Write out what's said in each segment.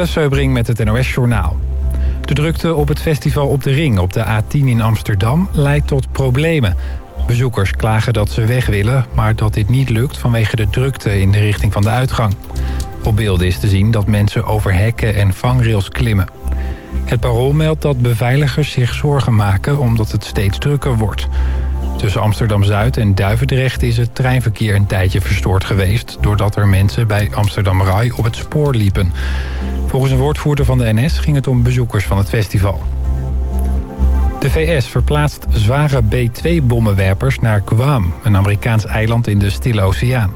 Jelle Seubring met het NOS Journaal. De drukte op het festival op de Ring op de A10 in Amsterdam leidt tot problemen. Bezoekers klagen dat ze weg willen, maar dat dit niet lukt vanwege de drukte in de richting van de uitgang. Op beelden is te zien dat mensen over hekken en vangrails klimmen. Het parool meldt dat beveiligers zich zorgen maken omdat het steeds drukker wordt. Tussen Amsterdam-Zuid en Duivendrecht is het treinverkeer een tijdje verstoord geweest... doordat er mensen bij Amsterdam Rai op het spoor liepen. Volgens een woordvoerder van de NS ging het om bezoekers van het festival. De VS verplaatst zware B-2-bommenwerpers naar Guam, een Amerikaans eiland in de Stille Oceaan.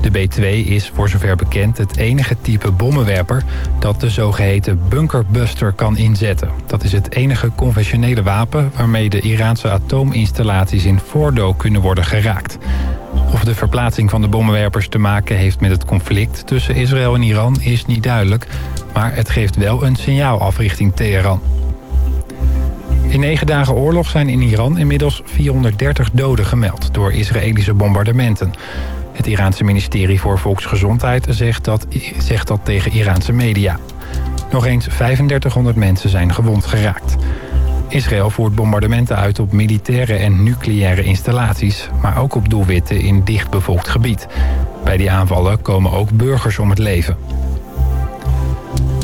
De B-2 is, voor zover bekend, het enige type bommenwerper... dat de zogeheten bunkerbuster kan inzetten. Dat is het enige conventionele wapen... waarmee de Iraanse atoominstallaties in Fordo kunnen worden geraakt. Of de verplaatsing van de bommenwerpers te maken heeft met het conflict... tussen Israël en Iran is niet duidelijk... maar het geeft wel een signaal af richting Teheran. In negen dagen oorlog zijn in Iran inmiddels 430 doden gemeld... door Israëlische bombardementen... Het Iraanse ministerie voor Volksgezondheid zegt dat, zegt dat tegen Iraanse media. Nog eens 3500 mensen zijn gewond geraakt. Israël voert bombardementen uit op militaire en nucleaire installaties... maar ook op doelwitten in dichtbevolkt gebied. Bij die aanvallen komen ook burgers om het leven.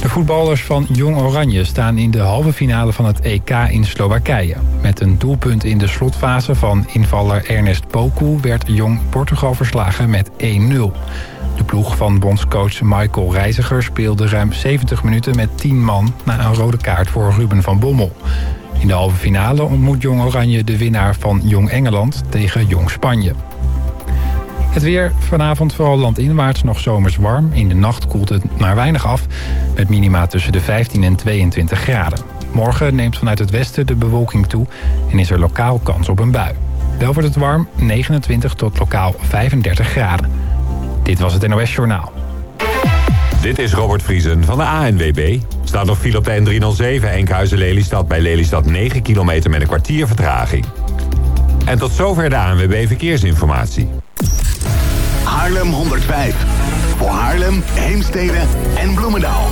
De voetballers van Jong Oranje staan in de halve finale van het EK in Slowakije. Met een doelpunt in de slotfase van invaller Ernest Poku werd Jong Portugal verslagen met 1-0. De ploeg van bondscoach Michael Reiziger speelde ruim 70 minuten met 10 man... na een rode kaart voor Ruben van Bommel. In de halve finale ontmoet Jong Oranje de winnaar van Jong Engeland tegen Jong Spanje. Het weer vanavond vooral landinwaarts nog zomers warm. In de nacht koelt het maar weinig af. Met minima tussen de 15 en 22 graden. Morgen neemt vanuit het westen de bewolking toe. En is er lokaal kans op een bui. Wel wordt het warm, 29 tot lokaal 35 graden. Dit was het NOS Journaal. Dit is Robert Vriesen van de ANWB. Staat nog file op de N307 Enkhuizen-Lelystad bij Lelystad 9 kilometer met een kwartier vertraging. En tot zover de ANWB Verkeersinformatie. Haarlem 105. Voor Haarlem, Heemstede en Bloemendaal.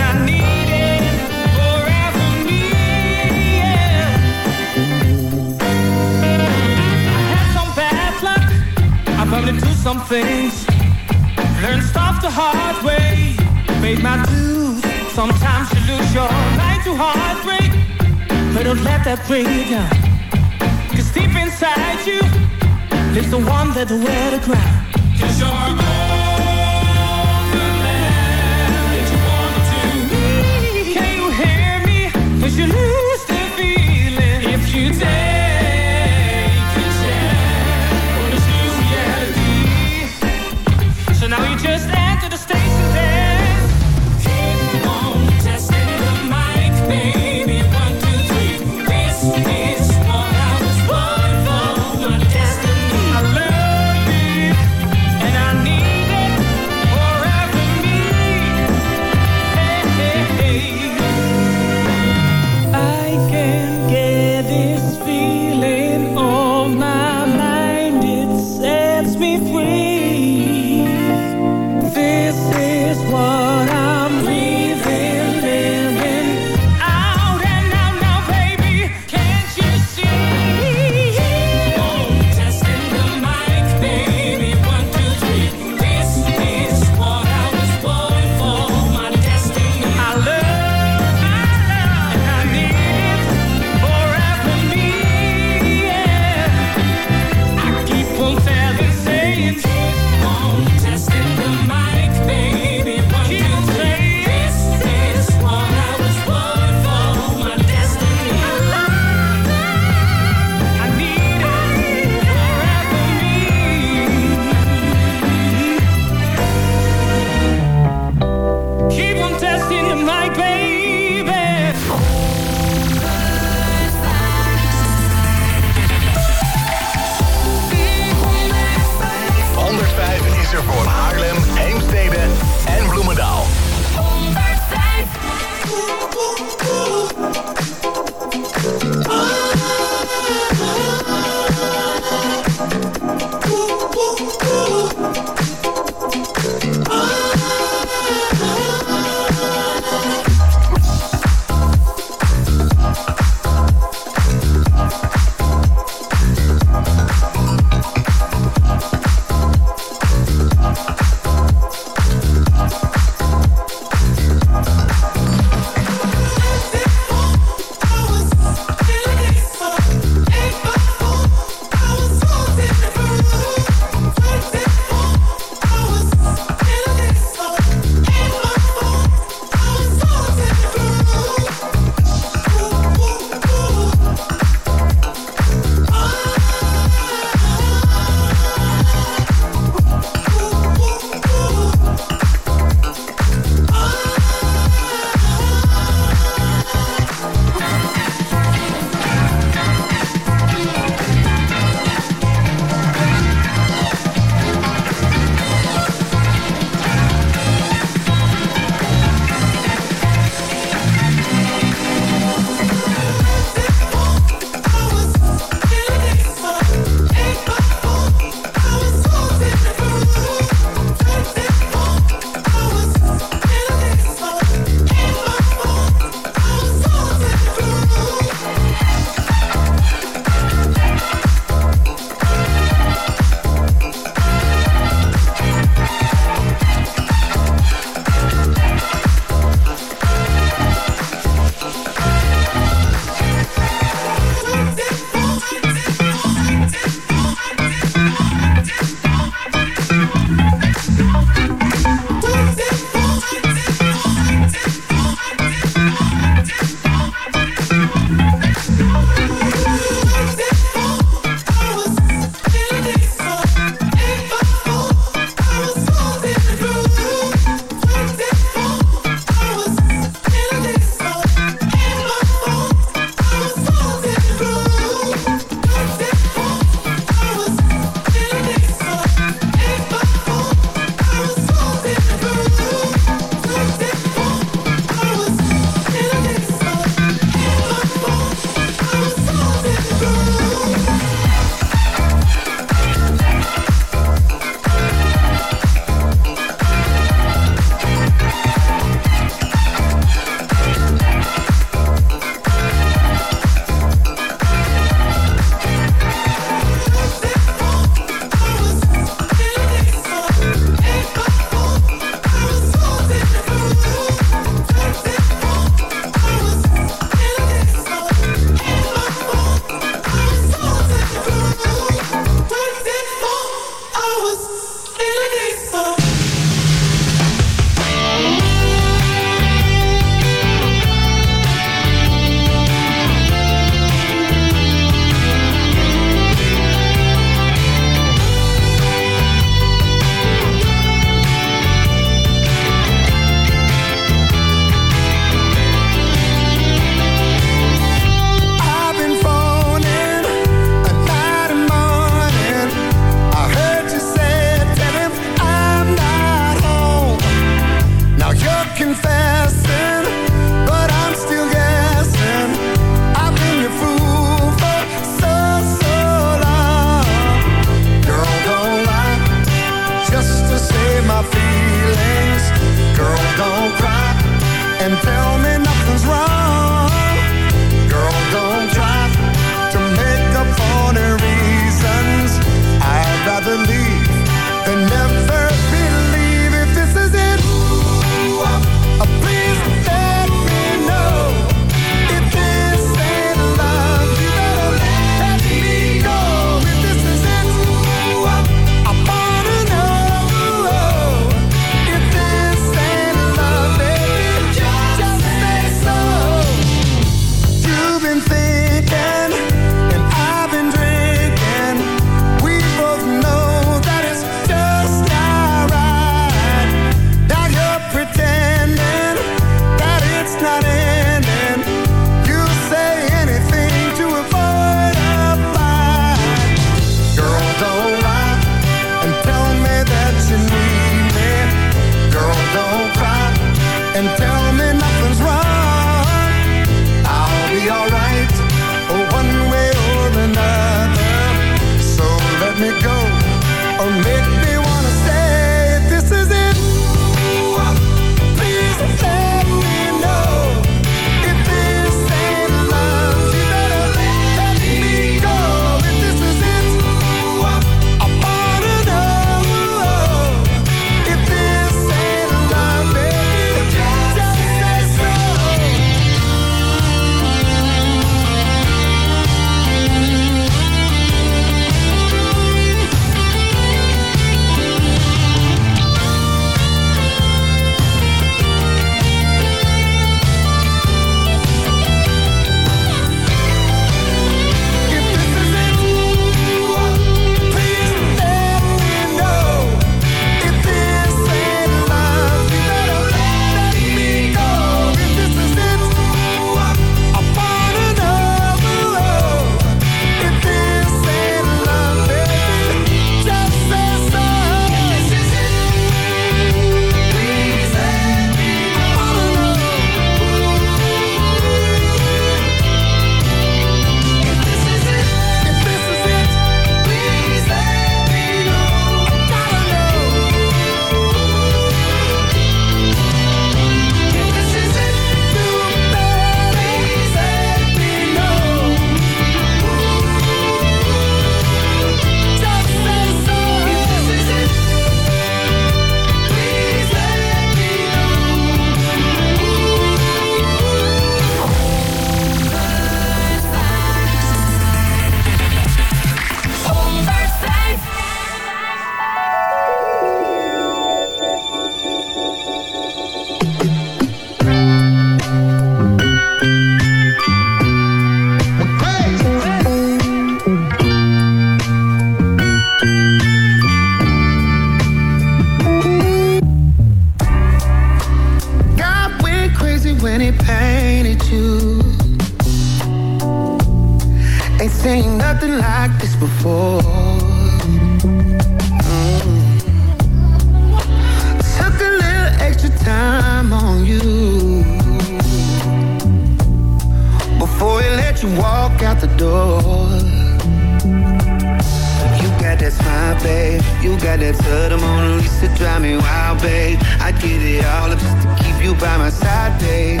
You got that sort of Mona Lisa, drive me wild, babe. I give it all up just to keep you by my side, babe.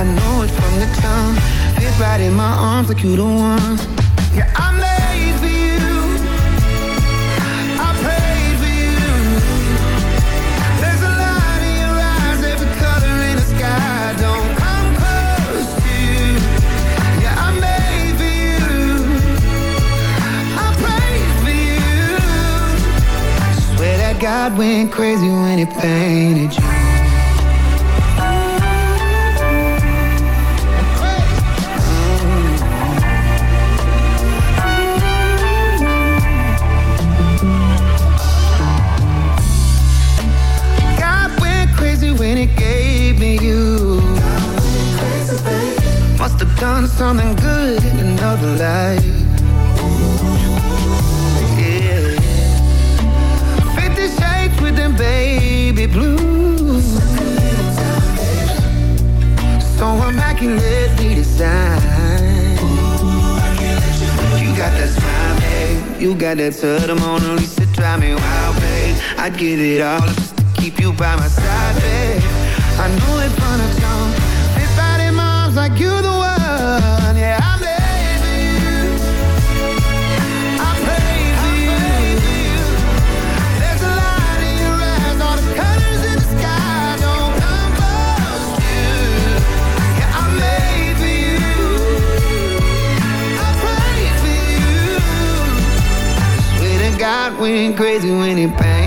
I know it from the tongue, fit right in my arms like you the one. Yeah, I'm. God went crazy when he painted you. God went crazy when he gave me you. Must have done something good in another life blues. So immaculately designed. You got that smile, babe. You got that to the Mona Lisa, drive me wild, babe. I'd give it all just to keep you by my side, babe. I know it from the jump. Fit right in arms like you're the God went crazy when he passed.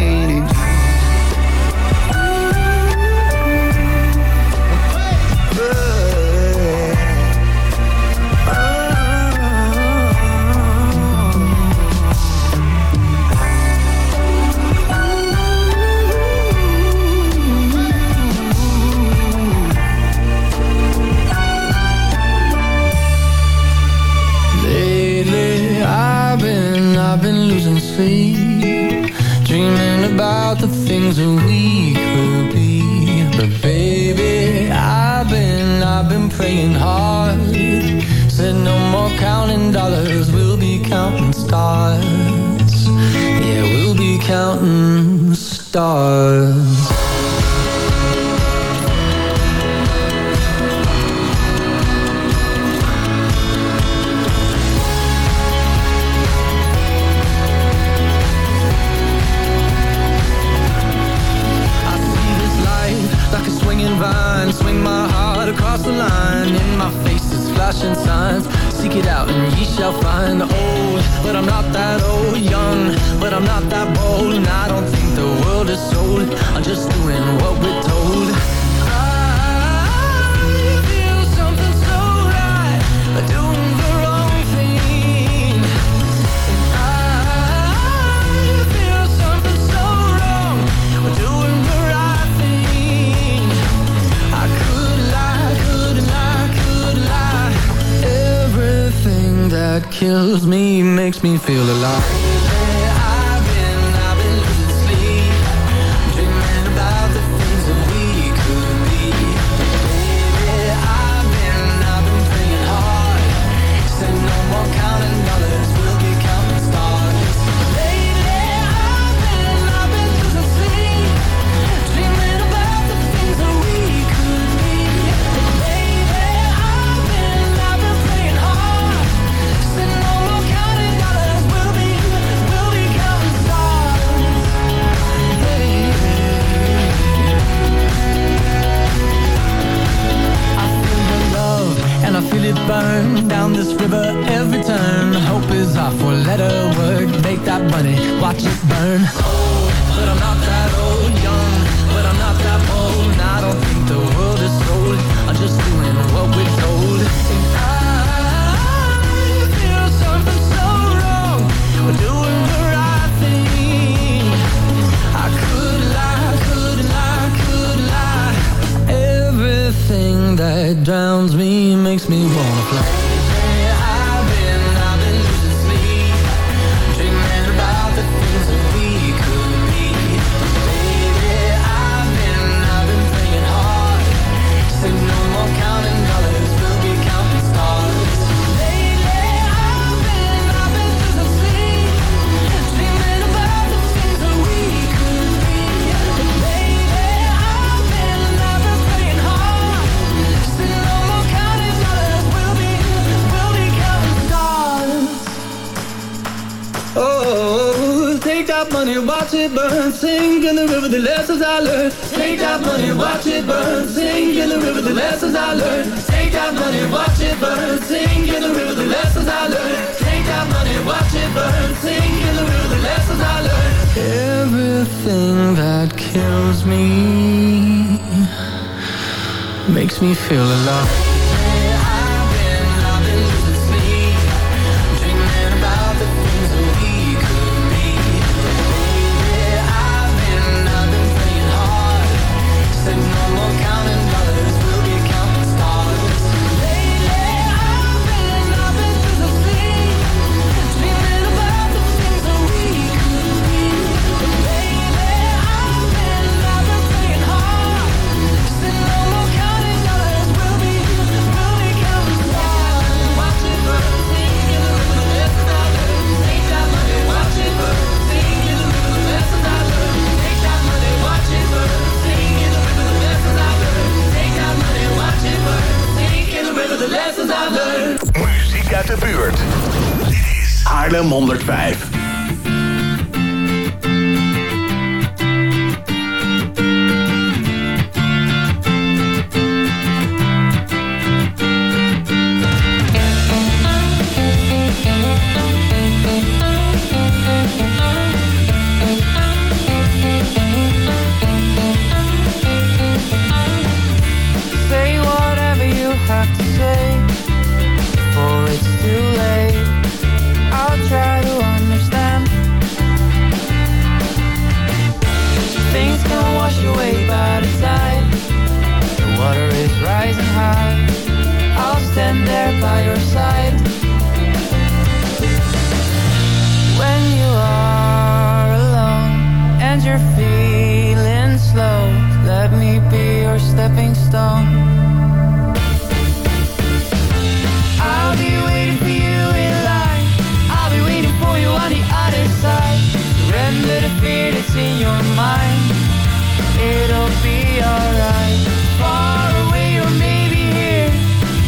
It'll be alright. Far away or maybe here.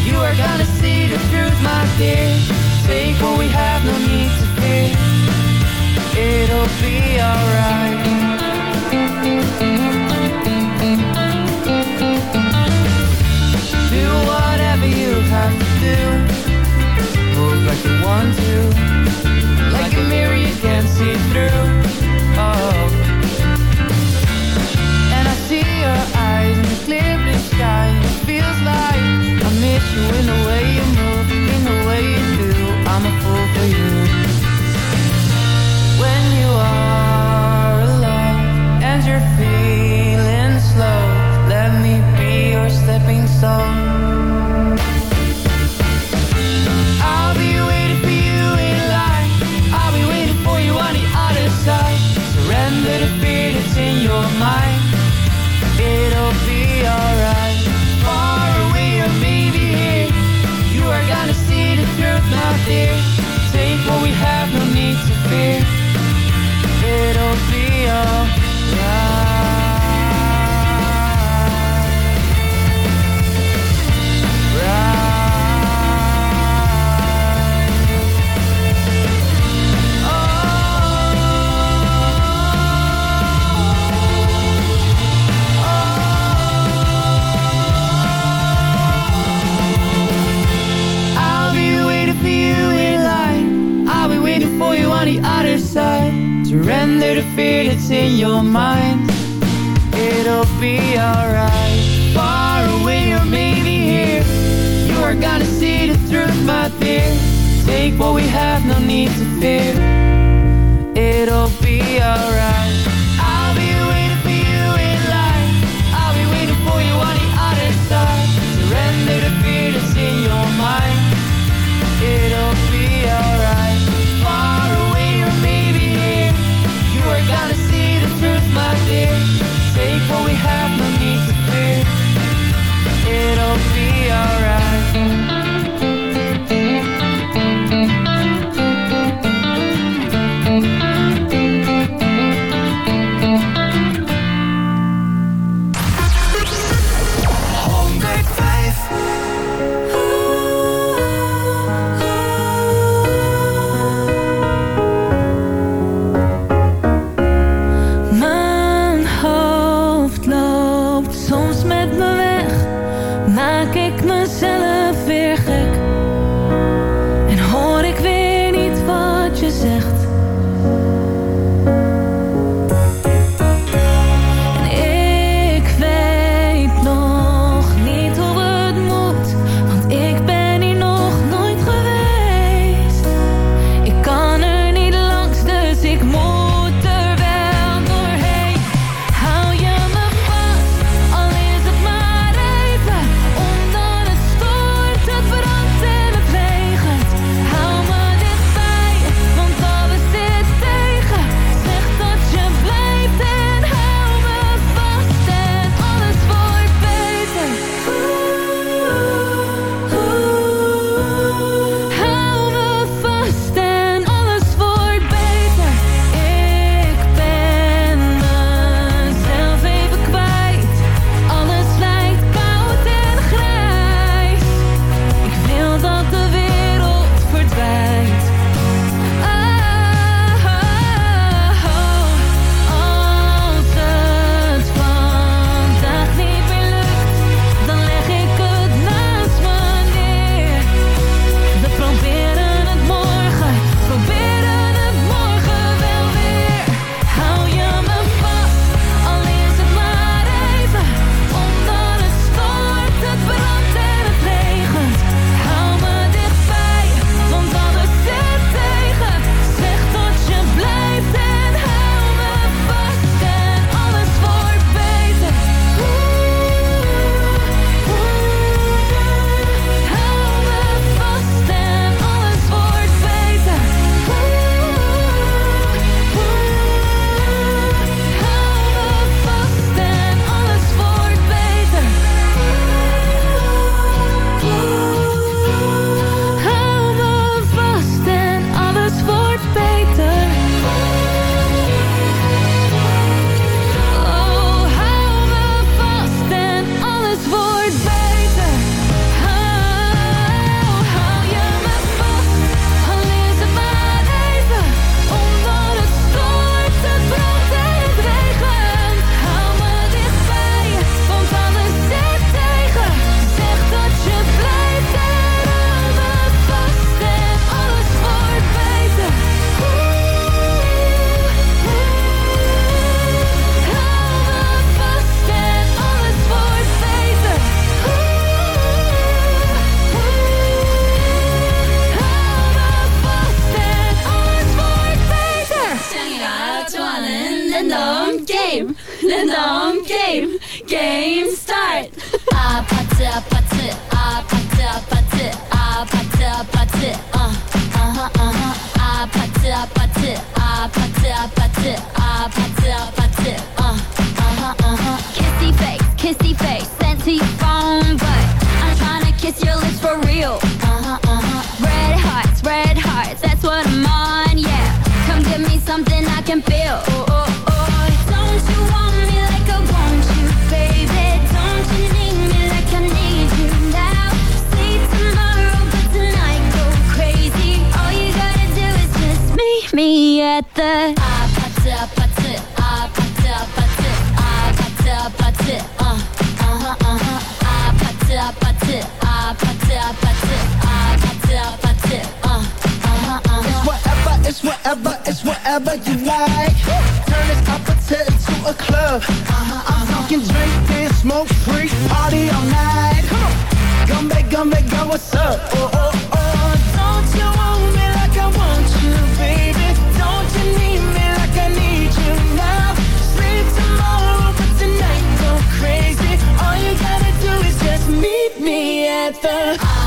You are gonna see the truth, my dear. Take what we have, no need to fear. It'll be alright. Do whatever you have to do. Move like you want to. Like a mirror you can't see through. You in the way you move, in the way you do. I'm a fool for you. When you are alone and you're feeling slow, let me be your stepping stone. The fear that's in your mind. It'll be alright. Far away or maybe here. You are gonna see the truth, my dear. Take what we have, no need to fear. It'll be alright. the 아파트 Whatever it's whatever is whatever you like Turn this opposite to a club uh-huh, uh-huh. You can drink and smoke free party all night Come on Come back, come back, go what's up oh, oh. paper.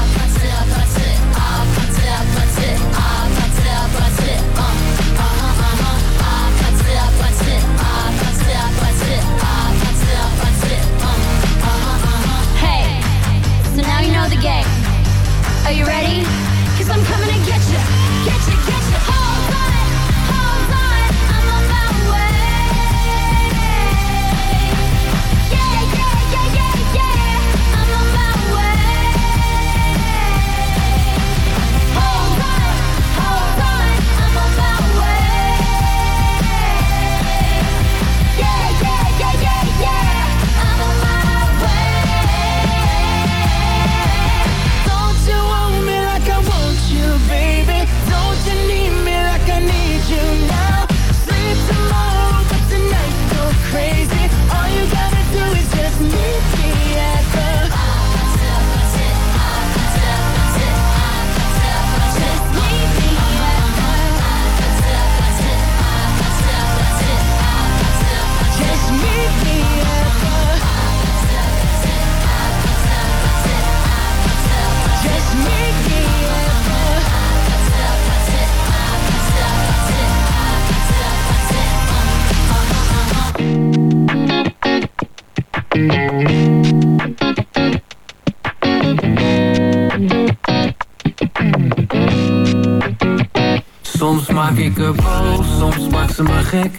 Ik er boos, soms maakt ze me gek.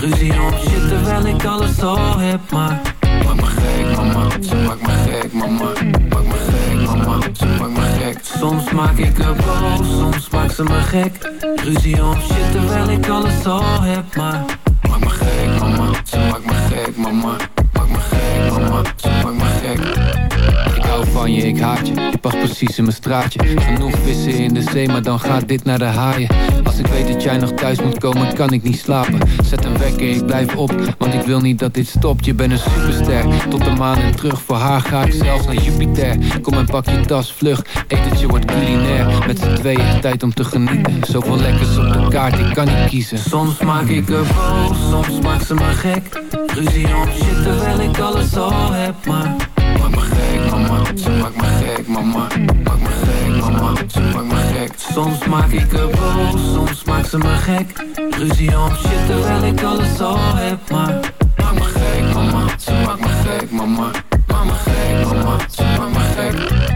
Ruzie om shit terwijl ik alles al heb Maar maak me gek mama, ze maakt me gek mama. Maak me gek mama, ze maakt me gek. Soms maak ik er boos, soms maakt ze me gek. Ruzie om shit terwijl ik alles al heb Maar maak me gek mama, ze maakt me gek mama Ik haat je. Je past precies in mijn straatje. Genoeg vissen in de zee, maar dan gaat dit naar de haaien. Als ik weet dat jij nog thuis moet komen, kan ik niet slapen. Zet een wekker, ik blijf op, want ik wil niet dat dit stopt. Je bent een superster, tot de maan en terug. Voor haar ga ik zelfs naar Jupiter. Kom en pak je tas, vlug. Etentje wordt culinair. Met z'n tweeën, tijd om te genieten. Zoveel lekkers op de kaart, ik kan niet kiezen. Soms maak ik er boos, soms maakt ze me gek Ruzie om shit terwijl ik alles al heb Maar maak me gek mama, ze maakt me gek mama. Maak me gek mama, ze maakt me gek. Soms maak ik er boos, soms maakt ze me gek. Ruzie om shit terwijl ik alles al heb Maar maak me gek mama, ze maakt me gek mama. Maak me gek mama, ze maakt me gek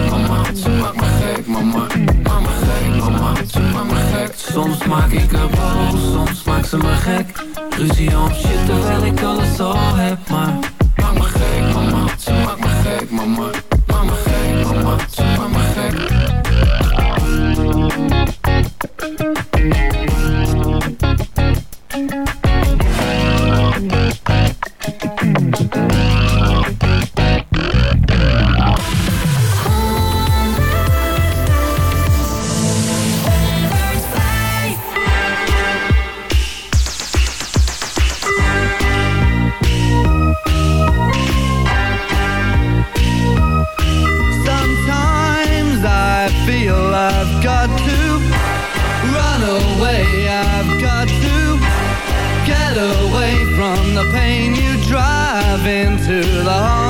mama. Maak me gek mama, me gek. Soms maak ik er boos, soms maakt ze me gek. Ruzie om shit terwijl ik alles al heb Maar maak me gek mama, ze maakt me gek mama. Maak me gek mama, the pain you drive into the heart.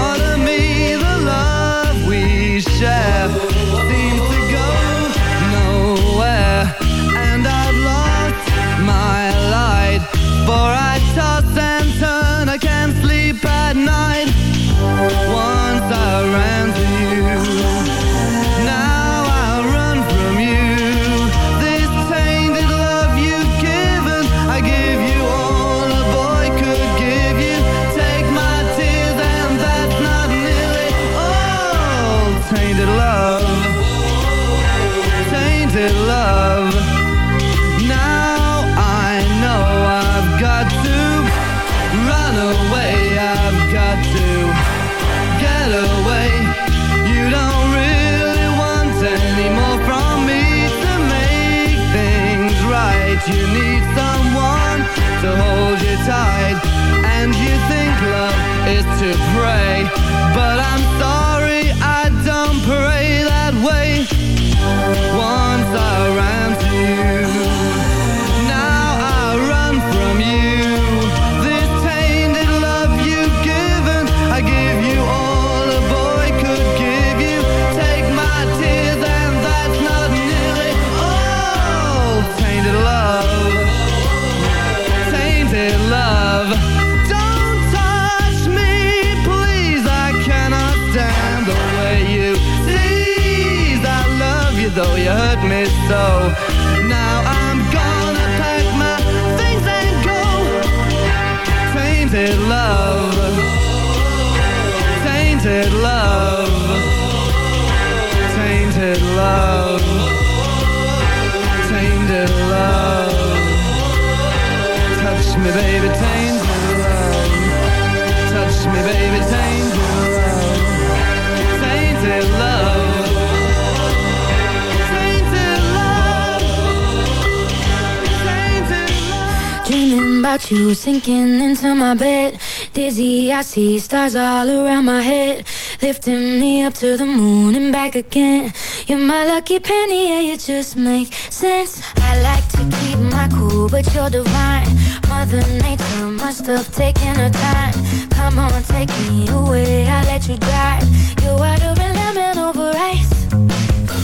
about you sinking into my bed. Dizzy, I see stars all around my head. Lifting me up to the moon and back again. You're my lucky penny, yeah, you just make sense. I like to keep my cool, but you're divine. Mother Nature must have taken her time. Come on, take me away, I'll let you drive. You're water and lemon over ice.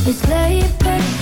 It's late, but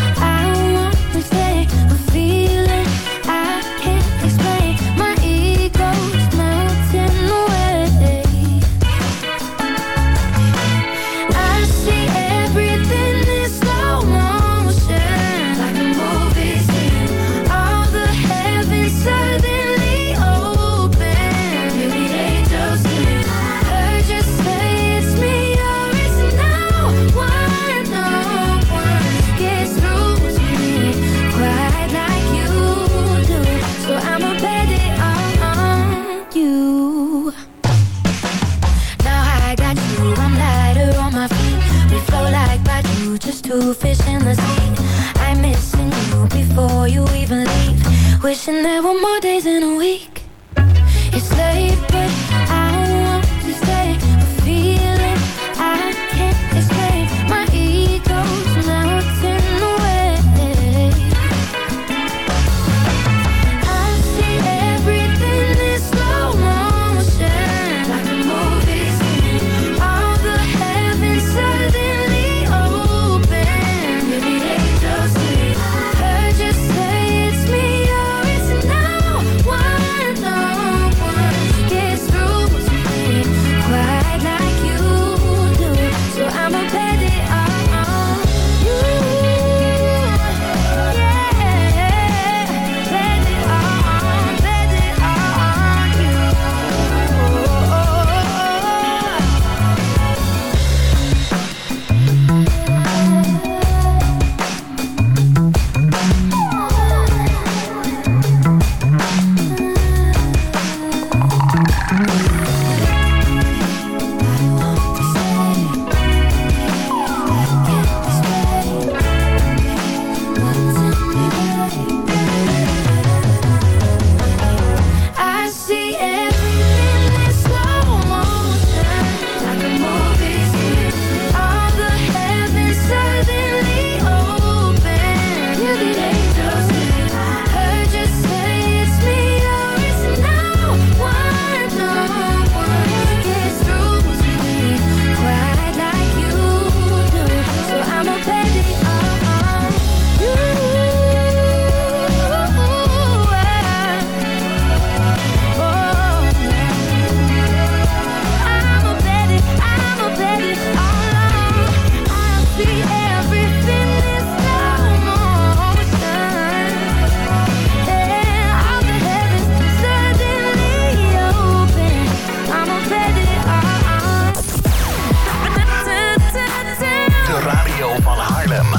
wishing there were more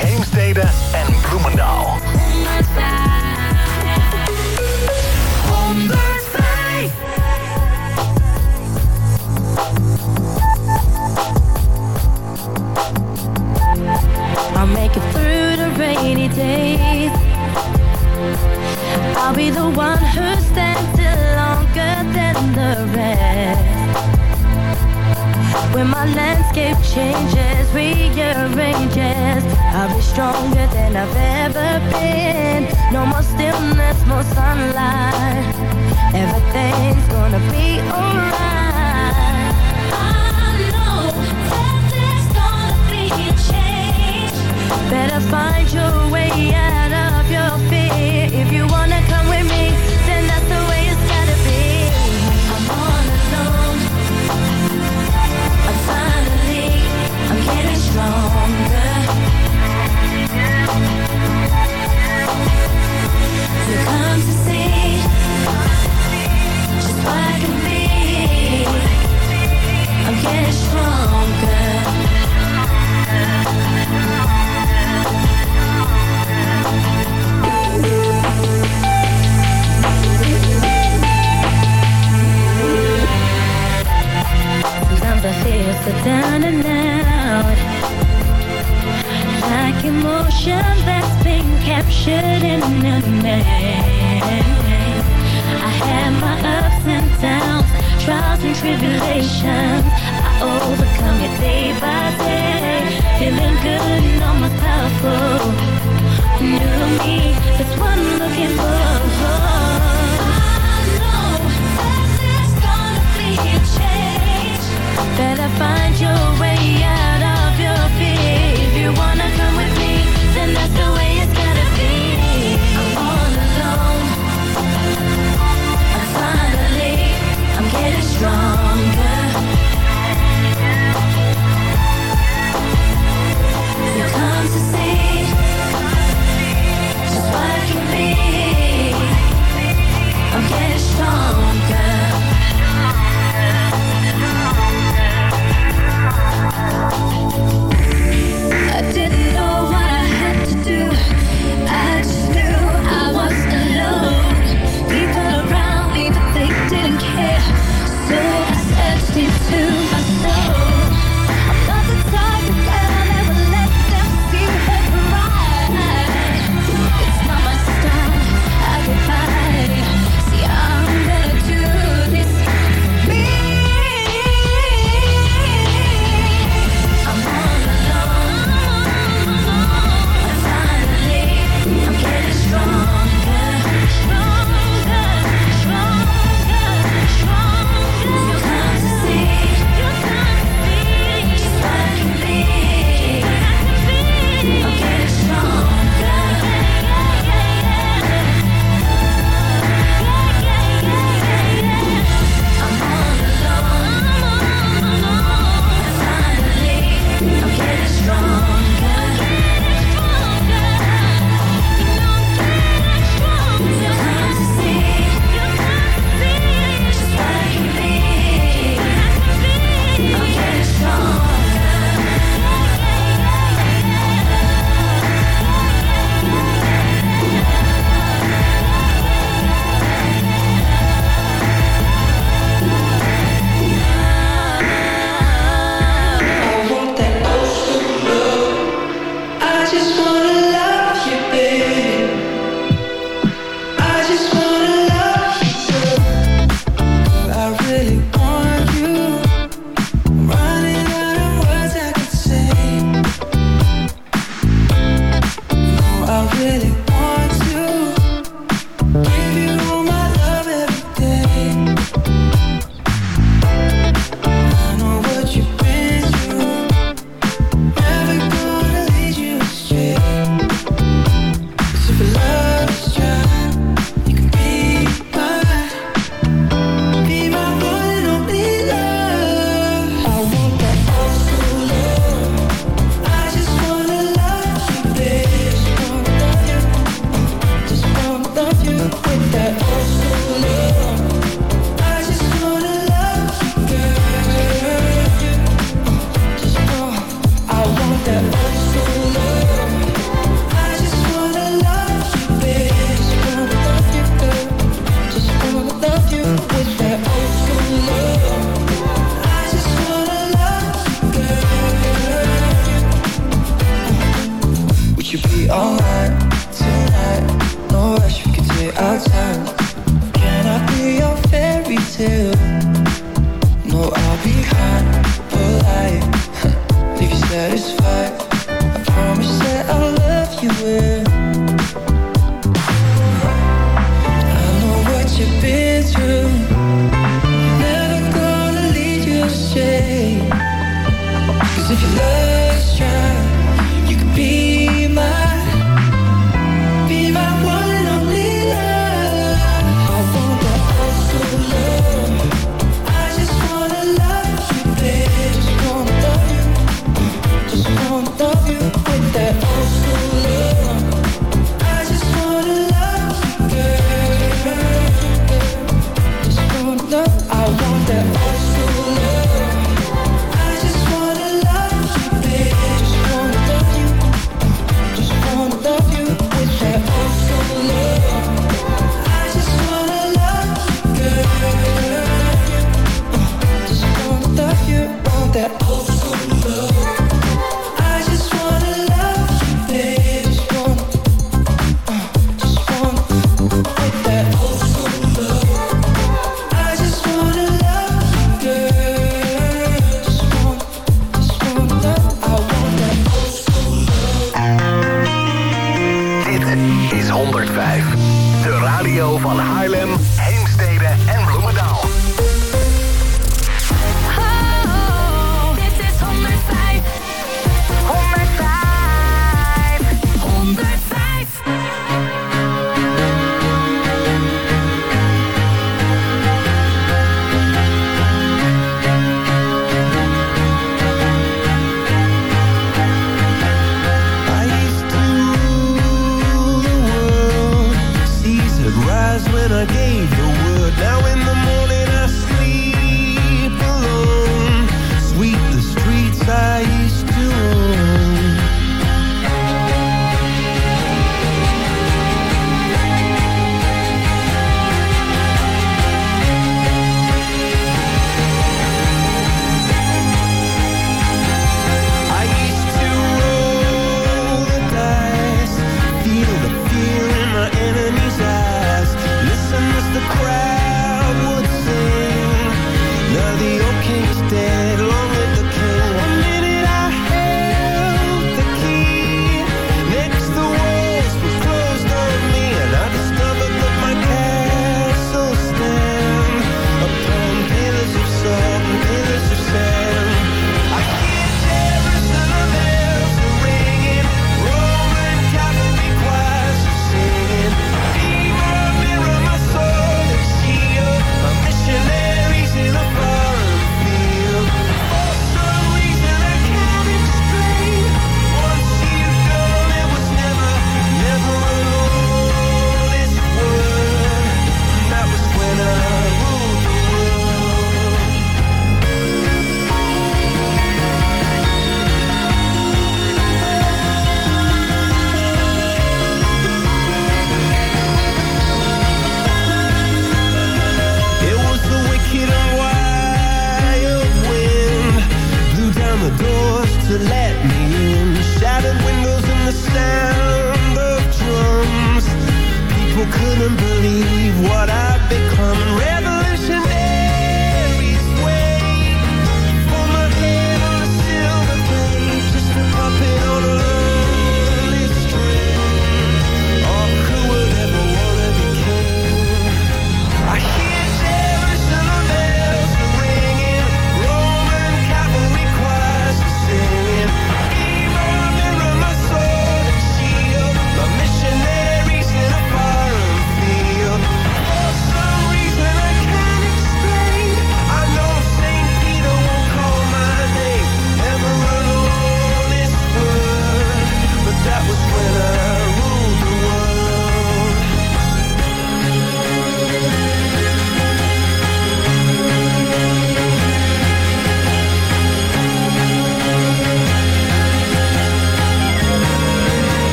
Heemstede en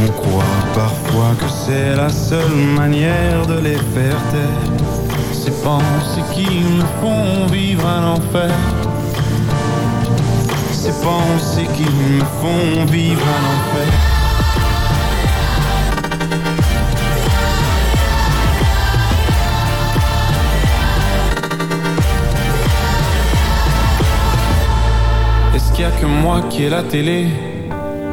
On croit parfois que c'est la seule manière de les faire taire. Ces pensées qui me font vivre un enfer. Ces pensées qui me font vivre un enfer. Est-ce qu'il y a que moi qui ai la télé?